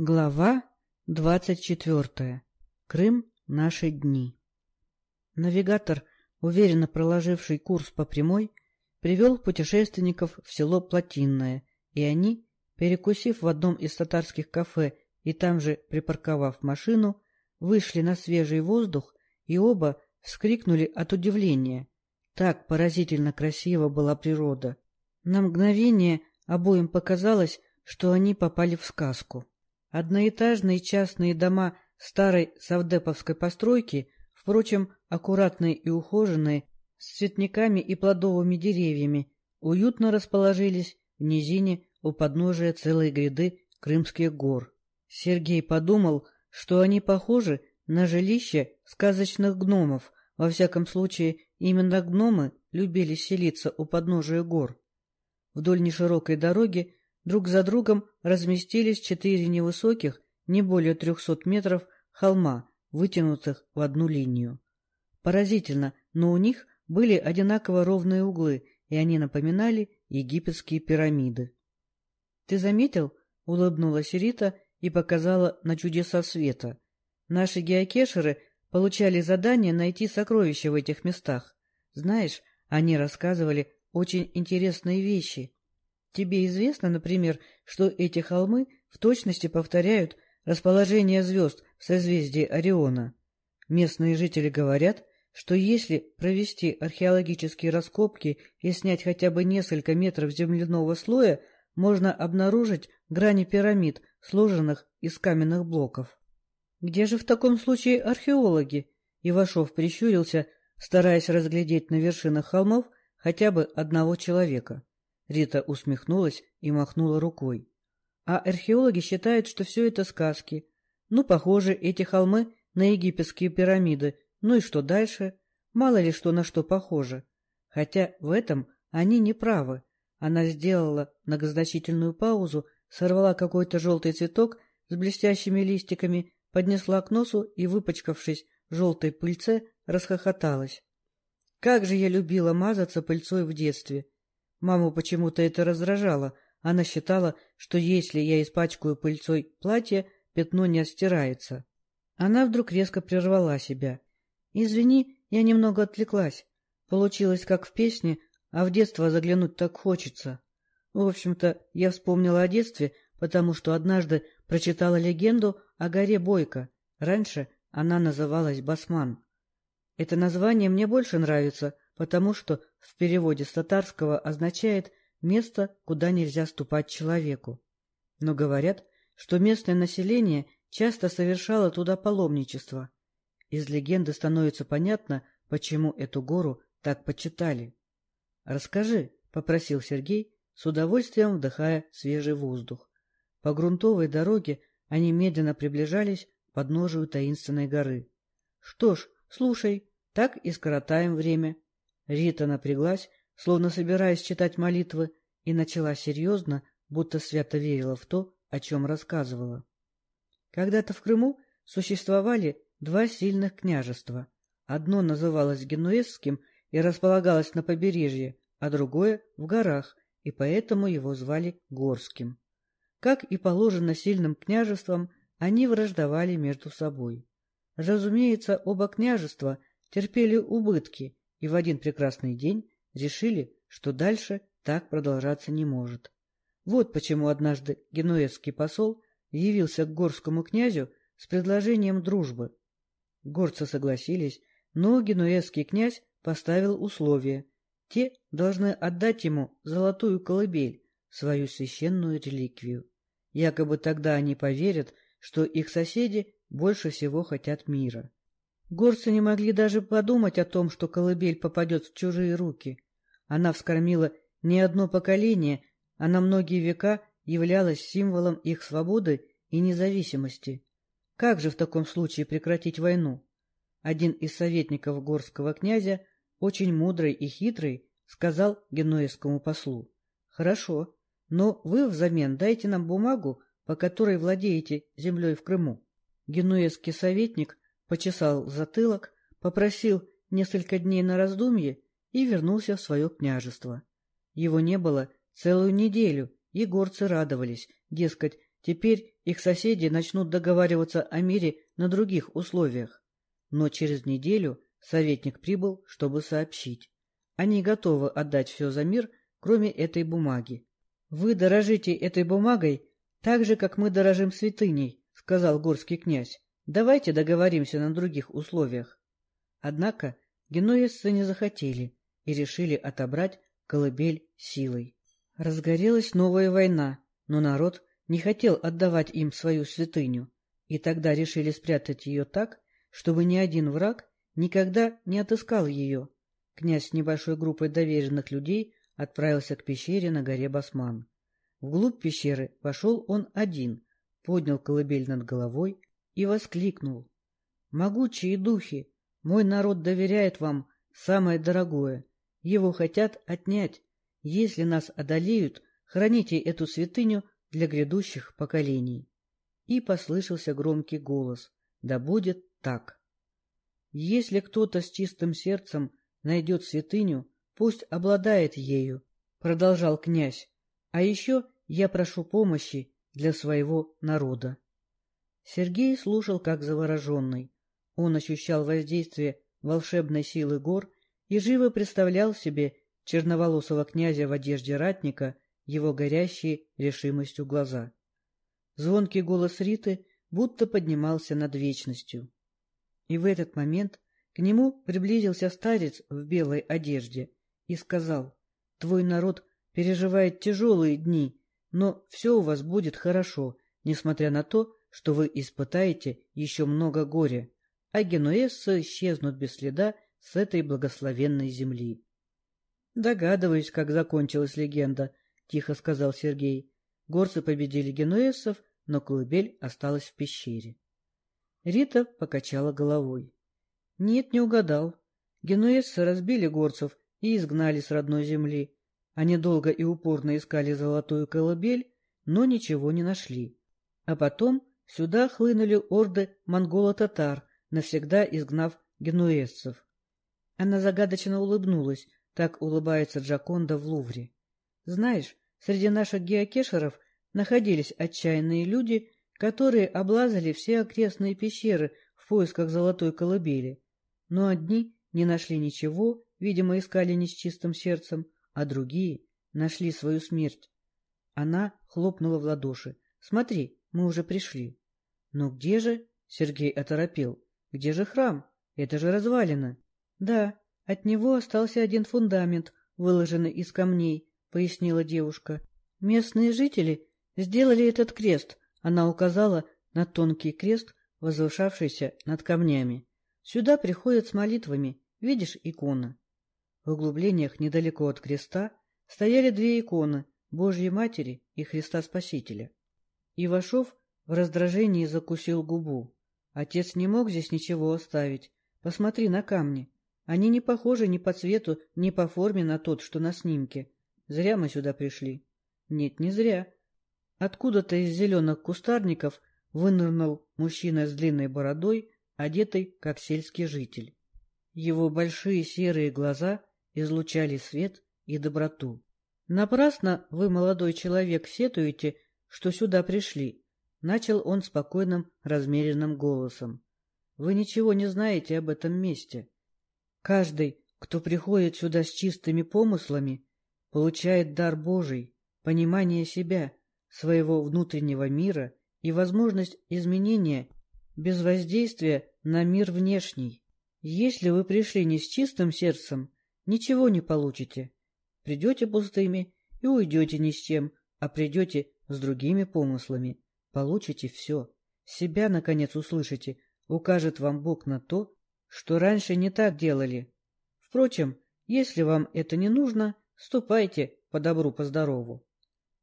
Глава двадцать четвертая. Крым. Наши дни. Навигатор, уверенно проложивший курс по прямой, привел путешественников в село Плотинное, и они, перекусив в одном из татарских кафе и там же припарковав машину, вышли на свежий воздух и оба вскрикнули от удивления. Так поразительно красива была природа. На мгновение обоим показалось, что они попали в сказку. Одноэтажные частные дома старой савдеповской постройки, впрочем, аккуратные и ухоженные, с цветниками и плодовыми деревьями, уютно расположились в низине у подножия целой гряды Крымских гор. Сергей подумал, что они похожи на жилище сказочных гномов, во всяком случае, именно гномы любили селиться у подножия гор. Вдоль неширокой дороги Друг за другом разместились четыре невысоких, не более трехсот метров, холма, вытянутых в одну линию. Поразительно, но у них были одинаково ровные углы, и они напоминали египетские пирамиды. — Ты заметил? — улыбнулась Рита и показала на чудеса света. Наши геокешеры получали задание найти сокровища в этих местах. Знаешь, они рассказывали очень интересные вещи. Тебе известно, например, что эти холмы в точности повторяют расположение звезд в созвездии Ориона. Местные жители говорят, что если провести археологические раскопки и снять хотя бы несколько метров земляного слоя, можно обнаружить грани пирамид, сложенных из каменных блоков. Где же в таком случае археологи? Ивашов прищурился, стараясь разглядеть на вершинах холмов хотя бы одного человека. Рита усмехнулась и махнула рукой. А археологи считают, что все это сказки. Ну, похоже, эти холмы на египетские пирамиды. Ну и что дальше? Мало ли что на что похоже. Хотя в этом они не правы. Она сделала многозначительную паузу, сорвала какой-то желтый цветок с блестящими листиками, поднесла к носу и, выпачкавшись в желтой пыльце, расхохоталась. Как же я любила мазаться пыльцой в детстве! Маму почему-то это раздражало. Она считала, что если я испачкаю пыльцой платье, пятно не отстирается. Она вдруг резко прервала себя. «Извини, я немного отвлеклась. Получилось как в песне, а в детство заглянуть так хочется». В общем-то, я вспомнила о детстве, потому что однажды прочитала легенду о горе Бойко. Раньше она называлась Басман. Это название мне больше нравится — потому что в переводе с татарского означает «место, куда нельзя ступать человеку». Но говорят, что местное население часто совершало туда паломничество. Из легенды становится понятно, почему эту гору так почитали. «Расскажи», — попросил Сергей, с удовольствием вдыхая свежий воздух. По грунтовой дороге они медленно приближались к подножию таинственной горы. — Что ж, слушай, так и скоротаем время. Рита напряглась, словно собираясь читать молитвы, и начала серьезно, будто свято верила в то, о чем рассказывала. Когда-то в Крыму существовали два сильных княжества. Одно называлось Генуэзским и располагалось на побережье, а другое — в горах, и поэтому его звали Горским. Как и положено сильным княжествам, они враждовали между собой. Разумеется, оба княжества терпели убытки и в один прекрасный день решили, что дальше так продолжаться не может. Вот почему однажды генуэзский посол явился к горскому князю с предложением дружбы. Горцы согласились, но генуэзский князь поставил условие. Те должны отдать ему золотую колыбель, свою священную реликвию. Якобы тогда они поверят, что их соседи больше всего хотят мира. Горцы не могли даже подумать о том, что колыбель попадет в чужие руки. Она вскормила не одно поколение, а на многие века являлась символом их свободы и независимости. Как же в таком случае прекратить войну? Один из советников горского князя, очень мудрый и хитрый, сказал генуэзскому послу. — Хорошо, но вы взамен дайте нам бумагу, по которой владеете землей в Крыму. Генуэзский советник почесал затылок, попросил несколько дней на раздумье и вернулся в свое княжество. Его не было целую неделю, и горцы радовались, дескать, теперь их соседи начнут договариваться о мире на других условиях. Но через неделю советник прибыл, чтобы сообщить. Они готовы отдать все за мир, кроме этой бумаги. — Вы дорожите этой бумагой так же, как мы дорожим святыней, — сказал горский князь. — Давайте договоримся на других условиях. Однако генуэзцы не захотели и решили отобрать колыбель силой. Разгорелась новая война, но народ не хотел отдавать им свою святыню, и тогда решили спрятать ее так, чтобы ни один враг никогда не отыскал ее. Князь с небольшой группой доверенных людей отправился к пещере на горе Басман. Вглубь пещеры вошел он один, поднял колыбель над головой и воскликнул. — Могучие духи, мой народ доверяет вам самое дорогое. Его хотят отнять. Если нас одолеют, храните эту святыню для грядущих поколений. И послышался громкий голос. Да будет так. Если кто-то с чистым сердцем найдет святыню, пусть обладает ею, — продолжал князь. А еще я прошу помощи для своего народа. Сергей слушал как завороженный. Он ощущал воздействие волшебной силы гор и живо представлял себе черноволосого князя в одежде ратника, его горящие решимостью глаза. Звонкий голос Риты будто поднимался над вечностью. И в этот момент к нему приблизился старец в белой одежде и сказал, «Твой народ переживает тяжелые дни, но все у вас будет хорошо, несмотря на то, что вы испытаете еще много горя, а генуэзцы исчезнут без следа с этой благословенной земли». «Догадываюсь, как закончилась легенда», — тихо сказал Сергей. Горцы победили генуэзцев, но колыбель осталась в пещере. Рита покачала головой. Нет, не угадал. Генуэзцы разбили горцев и изгнали с родной земли. Они долго и упорно искали золотую колыбель, но ничего не нашли. А потом сюда хлынули орды монголо-татар, навсегда изгнав генуэзцев. Она загадочно улыбнулась, так улыбается Джаконда в Лувре. Знаешь, среди наших геокешеров находились отчаянные люди, которые облазали все окрестные пещеры в поисках золотой колыбели. Но одни не нашли ничего, видимо, искали не с чистым сердцем, а другие нашли свою смерть. Она хлопнула в ладоши. «Смотри, мы уже пришли». «Но где же?» — Сергей оторопел. «Где же храм? Это же развалина». «Да, от него остался один фундамент, выложенный из камней», — пояснила девушка. «Местные жители сделали этот крест», — она указала на тонкий крест, возвышавшийся над камнями. Сюда приходят с молитвами, видишь икона. В углублениях недалеко от креста стояли две иконы Божьей Матери и Христа Спасителя. Ивашов в раздражении закусил губу. Отец не мог здесь ничего оставить. Посмотри на камни. Они не похожи ни по цвету, ни по форме на тот, что на снимке. Зря мы сюда пришли. Нет, не зря. Откуда-то из зеленых кустарников вынырнул мужчина с длинной бородой одетый как сельский житель. Его большие серые глаза излучали свет и доброту. «Напрасно вы, молодой человек, сетуете, что сюда пришли», — начал он спокойным, размеренным голосом. «Вы ничего не знаете об этом месте. Каждый, кто приходит сюда с чистыми помыслами, получает дар Божий, понимание себя, своего внутреннего мира и возможность изменения без воздействия на мир внешний. Если вы пришли не с чистым сердцем, ничего не получите. Придете пустыми и уйдете ни с чем, а придете с другими помыслами. Получите все. Себя, наконец, услышите. Укажет вам Бог на то, что раньше не так делали. Впрочем, если вам это не нужно, ступайте по добру, по здорову.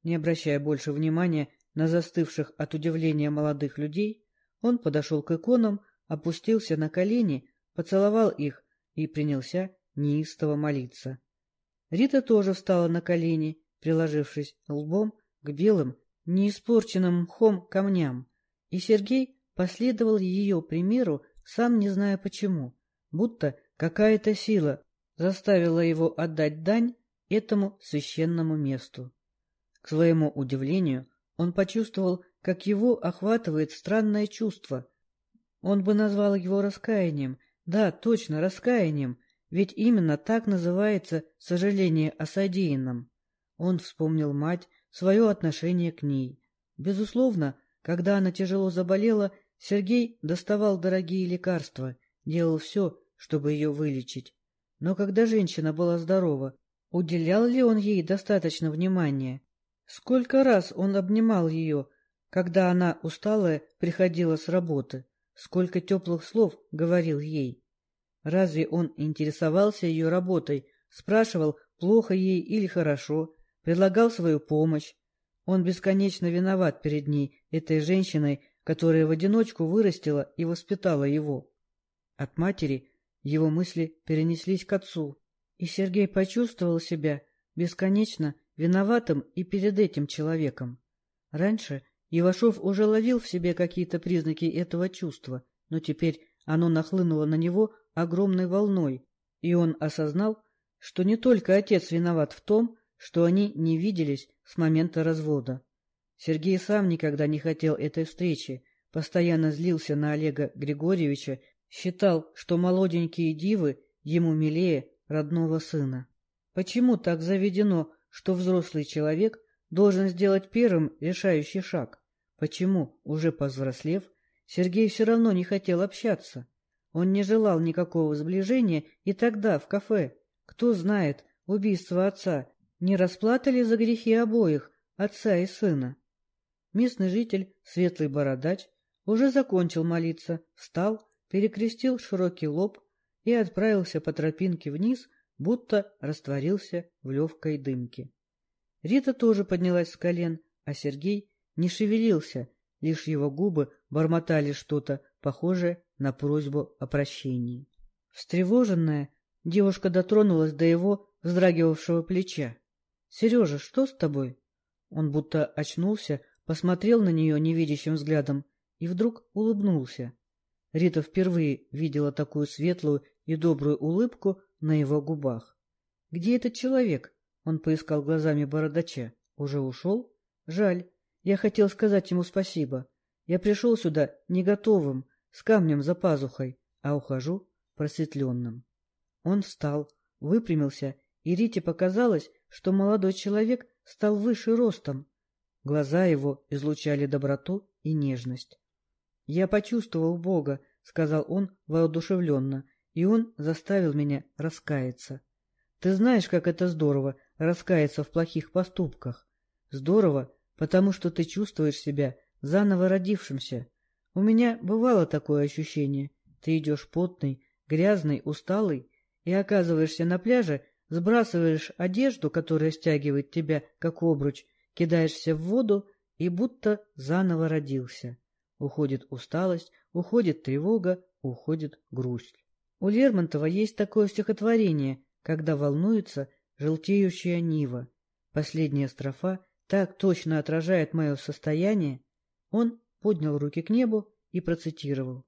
Не обращая больше внимания на застывших от удивления молодых людей, он подошел к иконам, опустился на колени, поцеловал их и принялся неистово молиться. Рита тоже встала на колени, приложившись лбом к белым, неиспорченным мхом камням, и Сергей последовал ее примеру, сам не зная почему, будто какая-то сила заставила его отдать дань этому священному месту. К своему удивлению, он почувствовал как его охватывает странное чувство. Он бы назвал его раскаянием. Да, точно, раскаянием, ведь именно так называется сожаление о содеянном. Он вспомнил мать, свое отношение к ней. Безусловно, когда она тяжело заболела, Сергей доставал дорогие лекарства, делал все, чтобы ее вылечить. Но когда женщина была здорова, уделял ли он ей достаточно внимания? Сколько раз он обнимал ее, когда она, усталая, приходила с работы? Сколько теплых слов говорил ей? Разве он интересовался ее работой, спрашивал, плохо ей или хорошо, предлагал свою помощь? Он бесконечно виноват перед ней, этой женщиной, которая в одиночку вырастила и воспитала его. От матери его мысли перенеслись к отцу, и Сергей почувствовал себя бесконечно виноватым и перед этим человеком. Раньше Ивашов уже ловил в себе какие-то признаки этого чувства, но теперь оно нахлынуло на него огромной волной, и он осознал, что не только отец виноват в том, что они не виделись с момента развода. Сергей сам никогда не хотел этой встречи, постоянно злился на Олега Григорьевича, считал, что молоденькие дивы ему милее родного сына. Почему так заведено, что взрослый человек должен сделать первым решающий шаг? Почему, уже повзрослев, Сергей все равно не хотел общаться? Он не желал никакого сближения и тогда, в кафе. Кто знает, убийство отца не расплата ли за грехи обоих, отца и сына? Местный житель, светлый бородач, уже закончил молиться, встал, перекрестил широкий лоб и отправился по тропинке вниз, будто растворился в легкой дымке. Рита тоже поднялась с колен, а Сергей не шевелился, лишь его губы бормотали что-то похожее на просьбу о прощении. Встревоженная, девушка дотронулась до его вздрагивавшего плеча. — Сережа, что с тобой? Он будто очнулся, посмотрел на нее невидящим взглядом и вдруг улыбнулся. Рита впервые видела такую светлую и добрую улыбку на его губах. — Где этот человек? — он поискал глазами бородача. — Уже ушел? — Жаль. Я хотел сказать ему спасибо. Я пришел сюда не готовым, с камнем за пазухой, а ухожу просветленным. Он встал, выпрямился, и Рите показалось, что молодой человек стал выше ростом. Глаза его излучали доброту и нежность. — Я почувствовал Бога, — сказал он воодушевленно, и он заставил меня раскаяться. Ты знаешь, как это здорово — раскаяться в плохих поступках. Здорово, потому что ты чувствуешь себя заново родившимся. У меня бывало такое ощущение. Ты идешь потный, грязный, усталый, и оказываешься на пляже, сбрасываешь одежду, которая стягивает тебя, как обруч, кидаешься в воду и будто заново родился. Уходит усталость, уходит тревога, уходит грусть. У Лермонтова есть такое стихотворение, когда волнуется желтеющая нива. Последняя строфа так точно отражает мое состояние. Он поднял руки к небу и процитировал.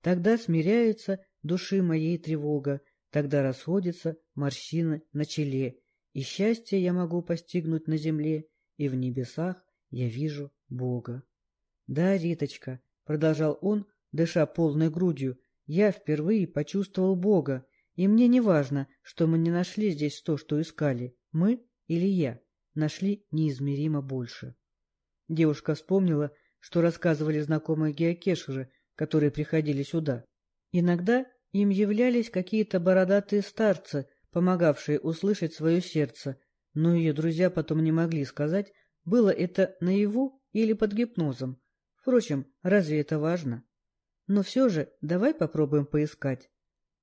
Тогда смиряется души моей тревога, тогда расходятся морщины на челе, и счастье я могу постигнуть на земле, и в небесах я вижу Бога. — Да, Риточка, — продолжал он, дыша полной грудью, — я впервые почувствовал Бога, и мне не важно, что мы не нашли здесь то, что искали, мы или я, нашли неизмеримо больше. Девушка вспомнила, что рассказывали знакомые геокешеры, которые приходили сюда. Иногда им являлись какие-то бородатые старцы, помогавшие услышать свое сердце, но ее друзья потом не могли сказать, было это наяву или под гипнозом. Впрочем, разве это важно? Но все же давай попробуем поискать.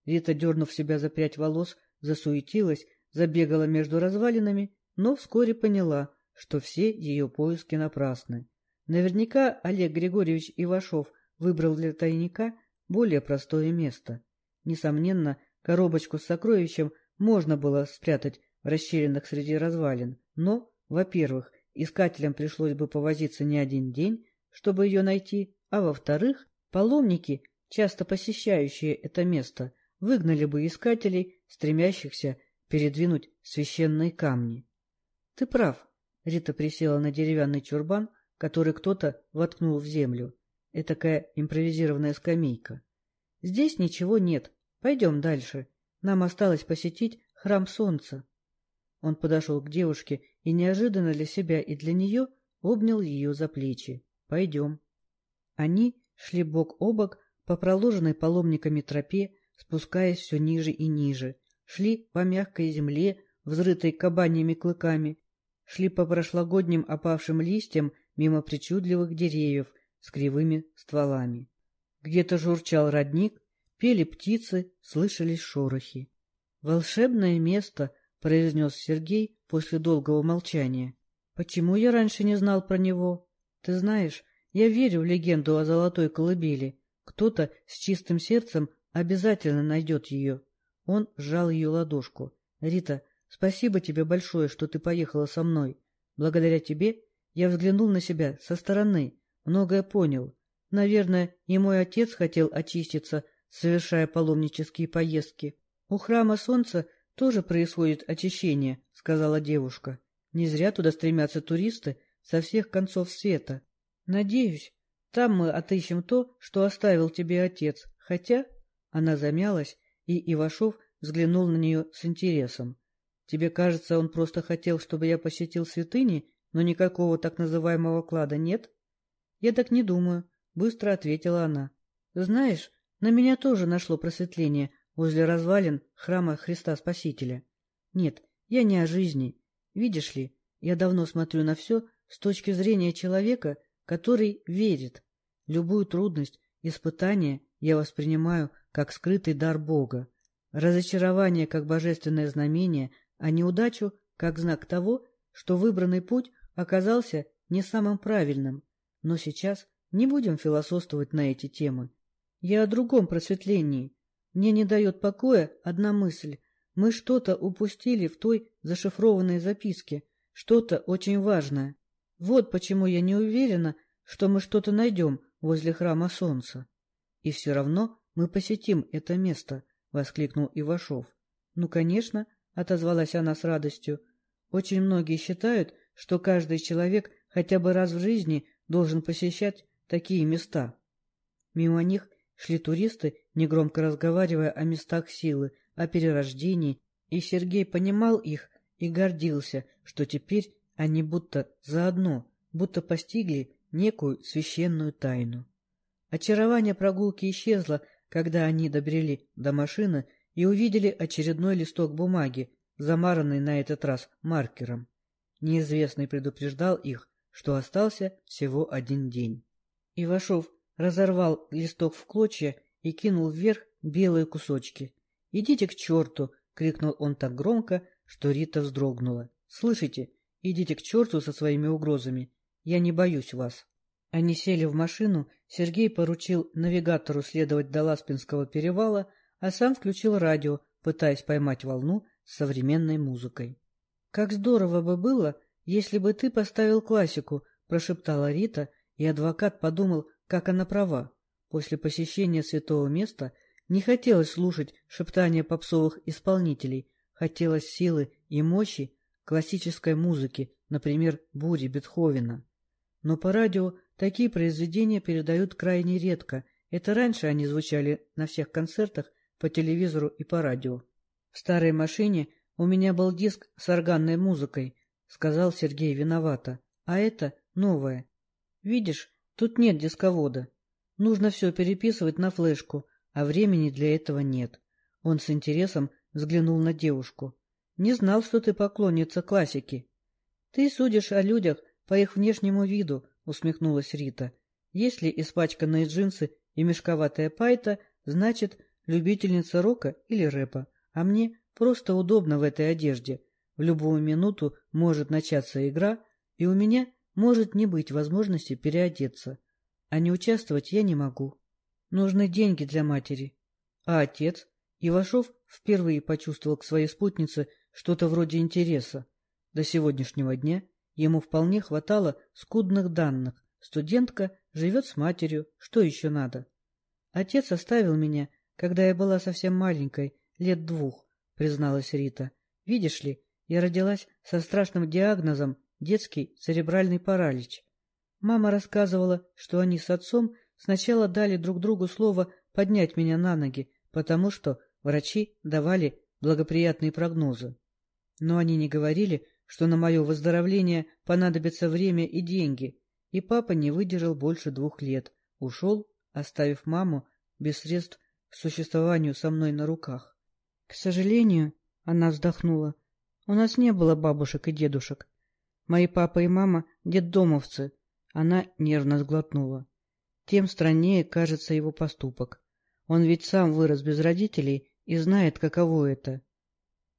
Рита, дернув себя за прядь волос, засуетилась, забегала между развалинами, но вскоре поняла, что все ее поиски напрасны. Наверняка Олег Григорьевич Ивашов выбрал для тайника более простое место. Несомненно, коробочку с сокровищем можно было спрятать в расщелинах среди развалин, но, во-первых, искателям пришлось бы повозиться не один день, чтобы ее найти, а во-вторых, паломники, часто посещающие это место, выгнали бы искателей, стремящихся передвинуть священные камни. — Ты прав, — Рита присела на деревянный чурбан, который кто-то воткнул в землю. Этакая импровизированная скамейка. Здесь ничего нет. Пойдем дальше. Нам осталось посетить храм солнца. Он подошел к девушке и неожиданно для себя и для нее обнял ее за плечи. Пойдем. Они шли бок о бок по проложенной паломниками тропе, спускаясь все ниже и ниже, шли по мягкой земле, взрытой кабаньими клыками, шли по прошлогодним опавшим листьям мимо причудливых деревьев с кривыми стволами. Где-то журчал родник, пели птицы, слышались шорохи. «Волшебное место», — произнес Сергей после долгого молчания. «Почему я раньше не знал про него? Ты знаешь, я верю в легенду о золотой колыбели. Кто-то с чистым сердцем обязательно найдет ее». Он сжал ее ладошку. «Рита, спасибо тебе большое, что ты поехала со мной. Благодаря тебе я взглянул на себя со стороны, многое понял. Наверное, и мой отец хотел очиститься, совершая паломнические поездки. У храма солнца тоже происходит очищение, сказала девушка. Не зря туда стремятся туристы со всех концов света. Надеюсь, там мы отыщем то, что оставил тебе отец. Хотя... Она замялась, и Ивашов взглянул на нее с интересом. Тебе кажется, он просто хотел, чтобы я посетил святыни но никакого так называемого клада нет? Я так не думаю, быстро ответила она. Знаешь, на меня тоже нашло просветление возле развалин храма Христа Спасителя. Нет, я не о жизни. Видишь ли, я давно смотрю на все с точки зрения человека, который верит. Любую трудность, испытание я воспринимаю как скрытый дар Бога, разочарование как божественное знамение, а неудачу как знак того, что выбранный путь оказался не самым правильным, но сейчас не будем философствовать на эти темы. Я о другом просветлении. Мне не дает покоя одна мысль. Мы что-то упустили в той зашифрованной записке, что-то очень важное. Вот почему я не уверена, что мы что-то найдем возле храма солнца. И все равно мы посетим это место, — воскликнул Ивашов. — Ну, конечно, — отозвалась она с радостью. Очень многие считают, что каждый человек хотя бы раз в жизни должен посещать такие места. Мимо них шли туристы, негромко разговаривая о местах силы, о перерождении, и Сергей понимал их и гордился, что теперь они будто заодно, будто постигли некую священную тайну. Очарование прогулки исчезло, когда они добрели до машины и увидели очередной листок бумаги, замаранный на этот раз маркером. Неизвестный предупреждал их, что остался всего один день. Ивашов разорвал листок в клочья и кинул вверх белые кусочки. «Идите к черту!» — крикнул он так громко, что Рита вздрогнула. «Слышите? Идите к черту со своими угрозами. Я не боюсь вас». Они сели в машину, Сергей поручил навигатору следовать до Ласпинского перевала, а сам включил радио, пытаясь поймать волну с современной музыкой. «Как здорово бы было, если бы ты поставил классику», — прошептала Рита, и адвокат подумал, как она права. После посещения святого места не хотелось слушать шептания попсовых исполнителей, хотелось силы и мощи классической музыки, например, бури Бетховена. Но по радио такие произведения передают крайне редко. Это раньше они звучали на всех концертах, по телевизору и по радио. В старой машине у меня был диск с органной музыкой, — сказал Сергей виновато. А это новое. Видишь, тут нет дисковода. Нужно все переписывать на флешку, а времени для этого нет. Он с интересом взглянул на девушку. Не знал, что ты поклонница классики. Ты судишь о людях по их внешнему виду, усмехнулась Рита. Если испачканные джинсы и мешковатая пайта, значит, любительница рока или рэпа. А мне Просто удобно в этой одежде. В любую минуту может начаться игра, и у меня может не быть возможности переодеться. А не участвовать я не могу. Нужны деньги для матери. А отец? Ивашов впервые почувствовал к своей спутнице что-то вроде интереса. До сегодняшнего дня ему вполне хватало скудных данных. Студентка живет с матерью, что еще надо? Отец оставил меня, когда я была совсем маленькой, лет двух, призналась Рита. Видишь ли, я родилась со страшным диагнозом детский церебральный паралич. Мама рассказывала, что они с отцом сначала дали друг другу слово поднять меня на ноги, потому что врачи давали благоприятные прогнозы. Но они не говорили, что на мое выздоровление понадобится время и деньги, и папа не выдержал больше двух лет, ушел, оставив маму без средств к существованию со мной на руках. К сожалению, она вздохнула, у нас не было бабушек и дедушек. Мои папа и мама — детдомовцы. Она нервно сглотнула. Тем страннее кажется его поступок. Он ведь сам вырос без родителей и знает, каково это.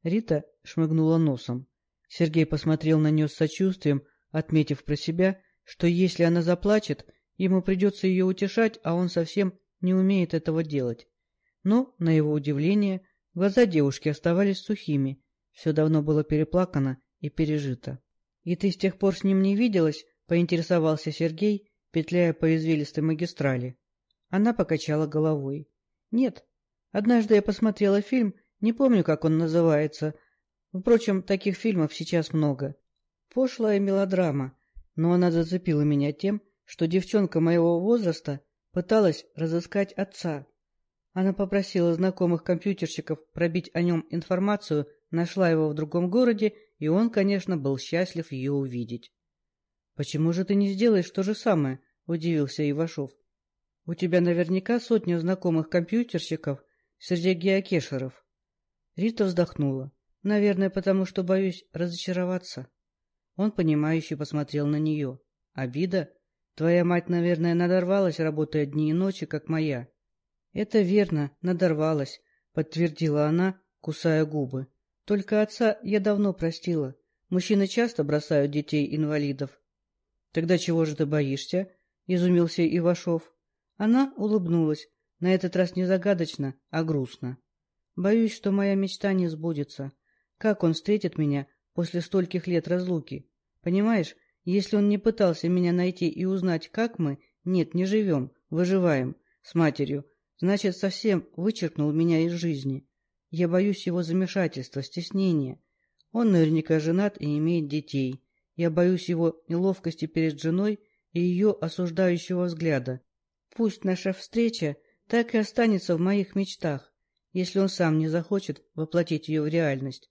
Рита шмыгнула носом. Сергей посмотрел на нее с сочувствием, отметив про себя, что если она заплачет, ему придется ее утешать, а он совсем не умеет этого делать. Но, на его удивление, глаза девушки оставались сухими, все давно было переплакано и пережито. — И ты с тех пор с ним не виделась? — поинтересовался Сергей, петляя по извилистой магистрали. Она покачала головой. — Нет. Однажды я посмотрела фильм, не помню, как он называется. Впрочем, таких фильмов сейчас много. Пошлая мелодрама, но она зацепила меня тем, что девчонка моего возраста пыталась разыскать отца. Она попросила знакомых компьютерщиков пробить о нем информацию Нашла его в другом городе, и он, конечно, был счастлив ее увидеть. — Почему же ты не сделаешь то же самое? — удивился Ивашов. — У тебя наверняка сотня знакомых компьютерщиков среди геокешеров. Рита вздохнула. — Наверное, потому что боюсь разочароваться. Он, понимающе посмотрел на нее. — Обида? Твоя мать, наверное, надорвалась, работая дни и ночи, как моя. — Это верно, надорвалась, — подтвердила она, кусая губы. Только отца я давно простила. Мужчины часто бросают детей-инвалидов. — Тогда чего же ты боишься? — изумился Ивашов. Она улыбнулась, на этот раз не загадочно, а грустно. — Боюсь, что моя мечта не сбудется. Как он встретит меня после стольких лет разлуки? Понимаешь, если он не пытался меня найти и узнать, как мы, нет, не живем, выживаем, с матерью, значит, совсем вычеркнул меня из жизни. Я боюсь его замешательства, стеснения. Он наверняка женат и имеет детей. Я боюсь его неловкости перед женой и ее осуждающего взгляда. Пусть наша встреча так и останется в моих мечтах, если он сам не захочет воплотить ее в реальность.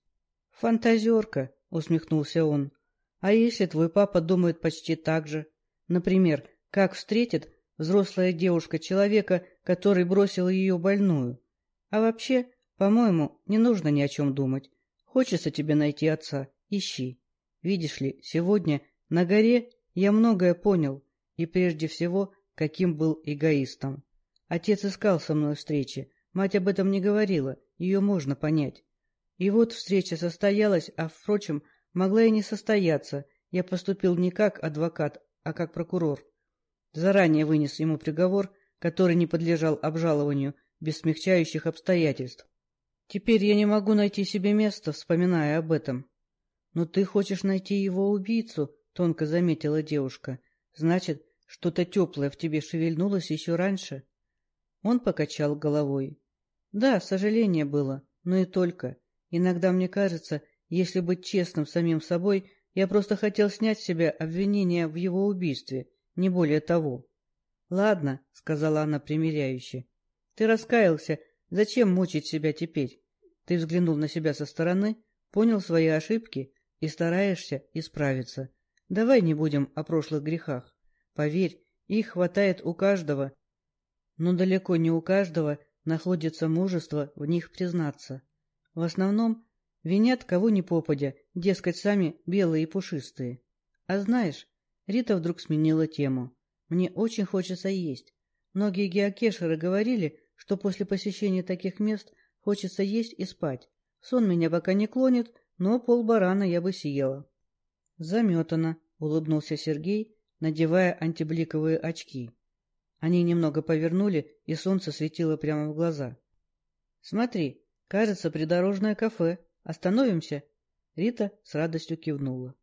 «Фантазерка», — усмехнулся он. «А если твой папа думает почти так же? Например, как встретит взрослая девушка человека, который бросил ее больную? А вообще, по-моему, не нужно ни о чем думать. Хочется тебе найти отца. Ищи. Видишь ли, сегодня на горе я многое понял, и прежде всего, каким был эгоистом. Отец искал со мной встречи, мать об этом не говорила, ее можно понять. И вот встреча состоялась, а, впрочем, могла и не состояться. Я поступил не как адвокат, а как прокурор. Заранее вынес ему приговор, который не подлежал обжалованию без смягчающих обстоятельств. Теперь я не могу найти себе места, вспоминая об этом. — Но ты хочешь найти его убийцу, — тонко заметила девушка. — Значит, что-то теплое в тебе шевельнулось еще раньше? Он покачал головой. — Да, сожаление было, но и только. Иногда мне кажется, если быть честным самим собой, я просто хотел снять с себя обвинение в его убийстве, не более того. — Ладно, — сказала она примиряюще. — Ты раскаялся, зачем мучить себя теперь? Ты взглянул на себя со стороны, понял свои ошибки и стараешься исправиться. Давай не будем о прошлых грехах. Поверь, их хватает у каждого, но далеко не у каждого находится мужество в них признаться. В основном винят кого ни попадя, дескать, сами белые и пушистые. А знаешь, Рита вдруг сменила тему. Мне очень хочется есть. Многие геокешеры говорили, что после посещения таких мест Хочется есть и спать. Сон меня пока не клонит, но полбарана я бы съела. Заметано, улыбнулся Сергей, надевая антибликовые очки. Они немного повернули, и солнце светило прямо в глаза. — Смотри, кажется, придорожное кафе. Остановимся? Рита с радостью кивнула.